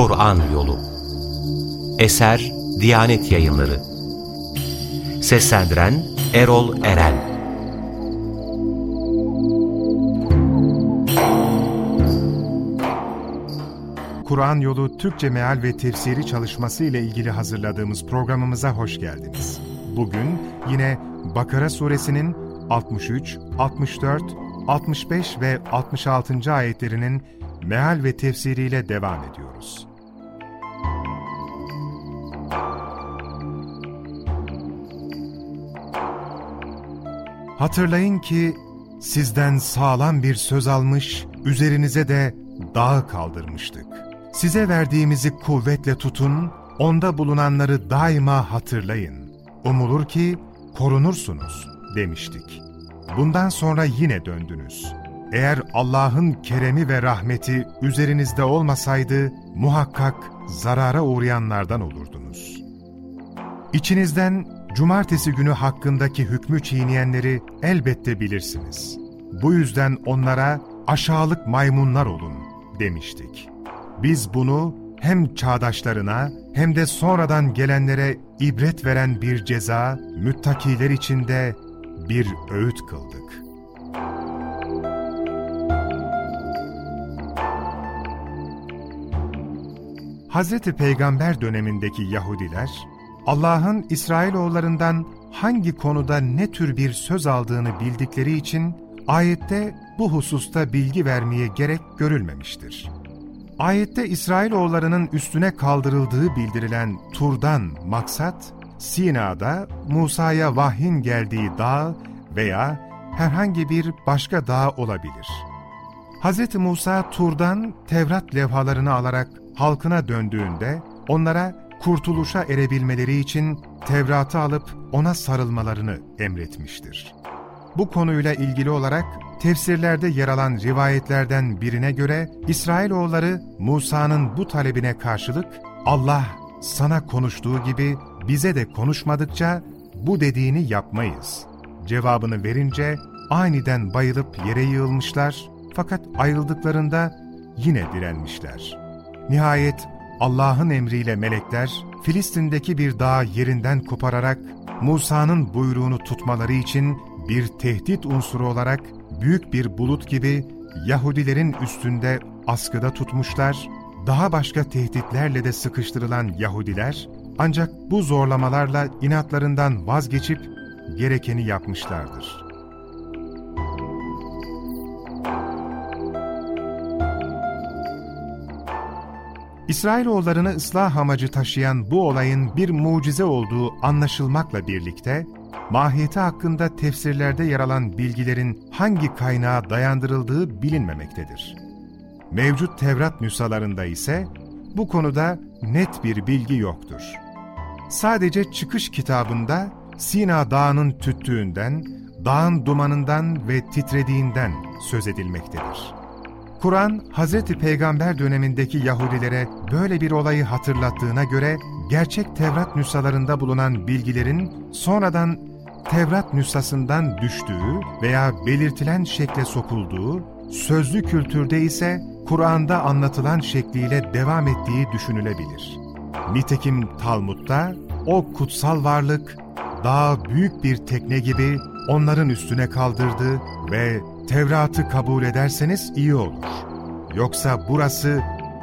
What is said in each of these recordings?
Kur'an Yolu Eser Diyanet Yayınları Seslendiren Erol Eren Kur'an Yolu Türkçe Meal ve Tefsiri çalışması ile ilgili hazırladığımız programımıza hoş geldiniz. Bugün yine Bakara suresinin 63, 64, 65 ve 66. ayetlerinin meal ve tefsiriyle devam ediyoruz. Hatırlayın ki sizden sağlam bir söz almış, üzerinize de dağ kaldırmıştık. Size verdiğimizi kuvvetle tutun, onda bulunanları daima hatırlayın. Umulur ki korunursunuz demiştik. Bundan sonra yine döndünüz. Eğer Allah'ın keremi ve rahmeti üzerinizde olmasaydı muhakkak zarara uğrayanlardan olurdunuz. İçinizden cumartesi günü hakkındaki hükmü çiğneyenleri elbette bilirsiniz. Bu yüzden onlara aşağılık maymunlar olun demiştik. Biz bunu hem çağdaşlarına hem de sonradan gelenlere ibret veren bir ceza, müttakiler içinde bir öğüt kıldık. Hazreti Peygamber dönemindeki Yahudiler, Allah'ın İsrailoğullarından hangi konuda ne tür bir söz aldığını bildikleri için ayette bu hususta bilgi vermeye gerek görülmemiştir. Ayette İsrailoğullarının üstüne kaldırıldığı bildirilen Tur'dan maksat, Sina'da Musa'ya vahyin geldiği dağ veya herhangi bir başka dağ olabilir. Hz. Musa Tur'dan Tevrat levhalarını alarak halkına döndüğünde onlara kurtuluşa erebilmeleri için Tevrat'ı alıp ona sarılmalarını emretmiştir. Bu konuyla ilgili olarak tefsirlerde yer alan rivayetlerden birine göre İsrailoğulları Musa'nın bu talebine karşılık Allah sana konuştuğu gibi bize de konuşmadıkça bu dediğini yapmayız. Cevabını verince aniden bayılıp yere yığılmışlar fakat ayrıldıklarında yine direnmişler. Nihayet Allah'ın emriyle melekler Filistin'deki bir dağı yerinden kopararak Musa'nın buyruğunu tutmaları için bir tehdit unsuru olarak büyük bir bulut gibi Yahudilerin üstünde askıda tutmuşlar, daha başka tehditlerle de sıkıştırılan Yahudiler ancak bu zorlamalarla inatlarından vazgeçip gerekeni yapmışlardır. İsrailoğullarını ıslah amacı taşıyan bu olayın bir mucize olduğu anlaşılmakla birlikte, mahiyeti hakkında tefsirlerde yer alan bilgilerin hangi kaynağa dayandırıldığı bilinmemektedir. Mevcut Tevrat nüshalarında ise bu konuda net bir bilgi yoktur. Sadece çıkış kitabında Sina Dağı'nın tüttüğünden, dağın dumanından ve titrediğinden söz edilmektedir. Kur'an, Hz. Peygamber dönemindeki Yahudilere böyle bir olayı hatırlattığına göre, gerçek Tevrat nüshalarında bulunan bilgilerin sonradan Tevrat nüshasından düştüğü veya belirtilen şekle sokulduğu, sözlü kültürde ise Kur'an'da anlatılan şekliyle devam ettiği düşünülebilir. Nitekim Talmud'da o kutsal varlık, daha büyük bir tekne gibi onların üstüne kaldırdı ve Tevrat'ı kabul ederseniz iyi olur. Yoksa burası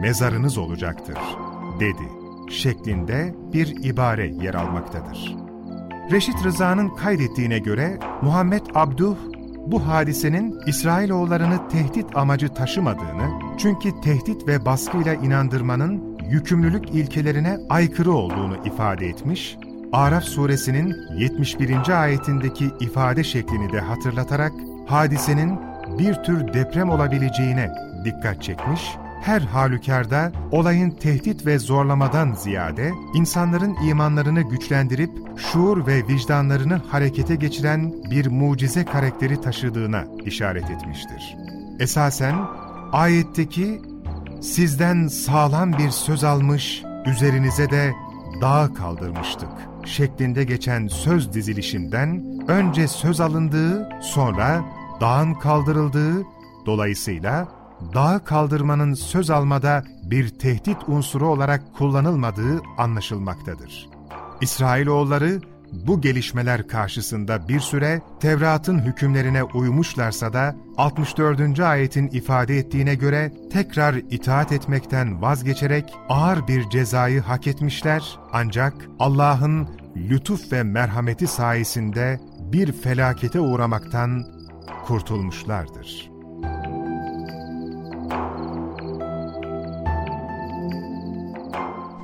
mezarınız olacaktır, dedi şeklinde bir ibare yer almaktadır. Reşit Rıza'nın kaydettiğine göre Muhammed Abduh bu hadisenin İsrailoğullarını tehdit amacı taşımadığını, çünkü tehdit ve baskıyla inandırmanın yükümlülük ilkelerine aykırı olduğunu ifade etmiş, Araf suresinin 71. ayetindeki ifade şeklini de hatırlatarak hadisenin bir tür deprem olabileceğine dikkat çekmiş, her halükarda olayın tehdit ve zorlamadan ziyade insanların imanlarını güçlendirip şuur ve vicdanlarını harekete geçiren bir mucize karakteri taşıdığına işaret etmiştir. Esasen ayetteki sizden sağlam bir söz almış, üzerinize de dağ kaldırmıştık şeklinde geçen söz dizilişinden önce söz alındığı, sonra dağın kaldırıldığı, dolayısıyla dağı kaldırmanın söz almada bir tehdit unsuru olarak kullanılmadığı anlaşılmaktadır. İsrailoğulları bu gelişmeler karşısında bir süre Tevrat'ın hükümlerine uymuşlarsa da 64. ayetin ifade ettiğine göre tekrar itaat etmekten vazgeçerek ağır bir cezayı hak etmişler ancak Allah'ın lütuf ve merhameti sayesinde bir felakete uğramaktan kurtulmuşlardır.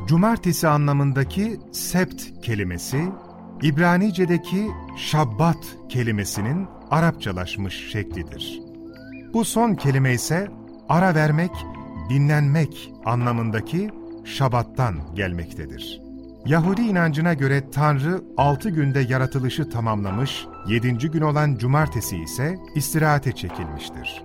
Cumartesi anlamındaki sept kelimesi, İbranice'deki şabbat kelimesinin Arapçalaşmış şeklidir. Bu son kelime ise ara vermek, dinlenmek anlamındaki şabattan gelmektedir. Yahudi inancına göre Tanrı altı günde yaratılışı tamamlamış, yedinci gün olan cumartesi ise istirahate çekilmiştir.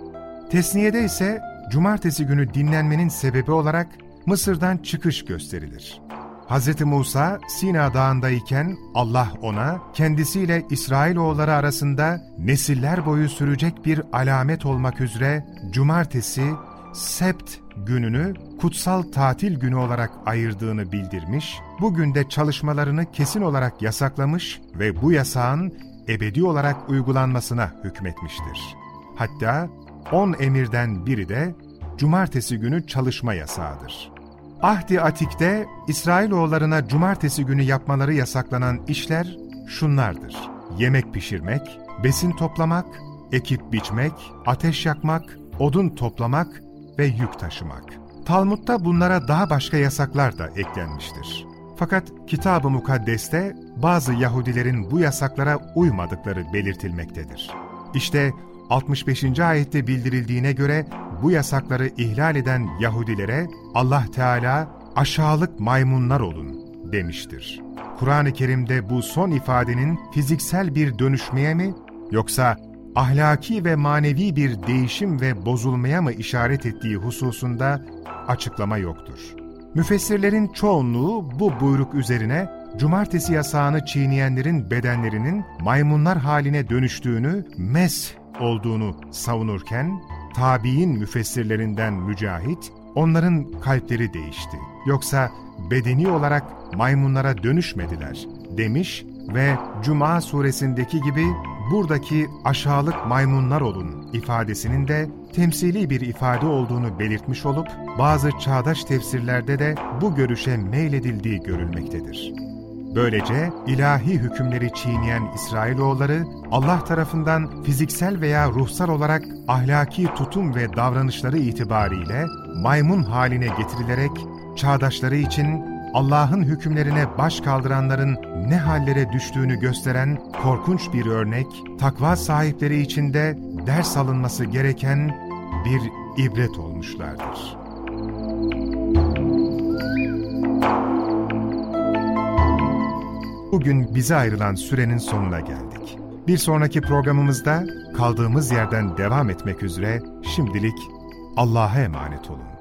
Tesniyede ise cumartesi günü dinlenmenin sebebi olarak Mısır'dan çıkış gösterilir. Hz. Musa Sina Dağı'ndayken Allah ona kendisiyle İsrailoğulları arasında nesiller boyu sürecek bir alamet olmak üzere cumartesi, sept gününü kutsal tatil günü olarak ayırdığını bildirmiş, bugün de çalışmalarını kesin olarak yasaklamış ve bu yasağın ebedi olarak uygulanmasına hükmetmiştir. Hatta on emirden biri de cumartesi günü çalışma yasağıdır. Ahdi Atik'te İsrailoğullarına cumartesi günü yapmaları yasaklanan işler şunlardır. Yemek pişirmek, besin toplamak, ekip biçmek, ateş yakmak, odun toplamak ve yük taşımak. Talmud'da bunlara daha başka yasaklar da eklenmiştir. Fakat Kitab-ı Mukaddes'te bazı Yahudilerin bu yasaklara uymadıkları belirtilmektedir. İşte 65. ayette bildirildiğine göre bu yasakları ihlal eden Yahudilere Allah Teala aşağılık maymunlar olun demiştir. Kur'an-ı Kerim'de bu son ifadenin fiziksel bir dönüşmeye mi yoksa ahlaki ve manevi bir değişim ve bozulmaya mı işaret ettiği hususunda açıklama yoktur. Müfessirlerin çoğunluğu bu buyruk üzerine cumartesi yasağını çiğneyenlerin bedenlerinin maymunlar haline dönüştüğünü, mes olduğunu savunurken, tabi'in müfessirlerinden Mücahit, onların kalpleri değişti. Yoksa bedeni olarak maymunlara dönüşmediler demiş ve Cuma suresindeki gibi buradaki aşağılık maymunlar olun ifadesinin de temsili bir ifade olduğunu belirtmiş olup bazı çağdaş tefsirlerde de bu görüşe meyledildiği görülmektedir. Böylece ilahi hükümleri çiğneyen İsrailoğulları Allah tarafından fiziksel veya ruhsal olarak ahlaki tutum ve davranışları itibariyle maymun haline getirilerek çağdaşları için Allah'ın hükümlerine baş kaldıranların ne hallere düştüğünü gösteren korkunç bir örnek, takva sahipleri için de ders alınması gereken bir ibret olmuşlardır. Bugün bize ayrılan sürenin sonuna geldik. Bir sonraki programımızda kaldığımız yerden devam etmek üzere şimdilik Allah'a emanet olun.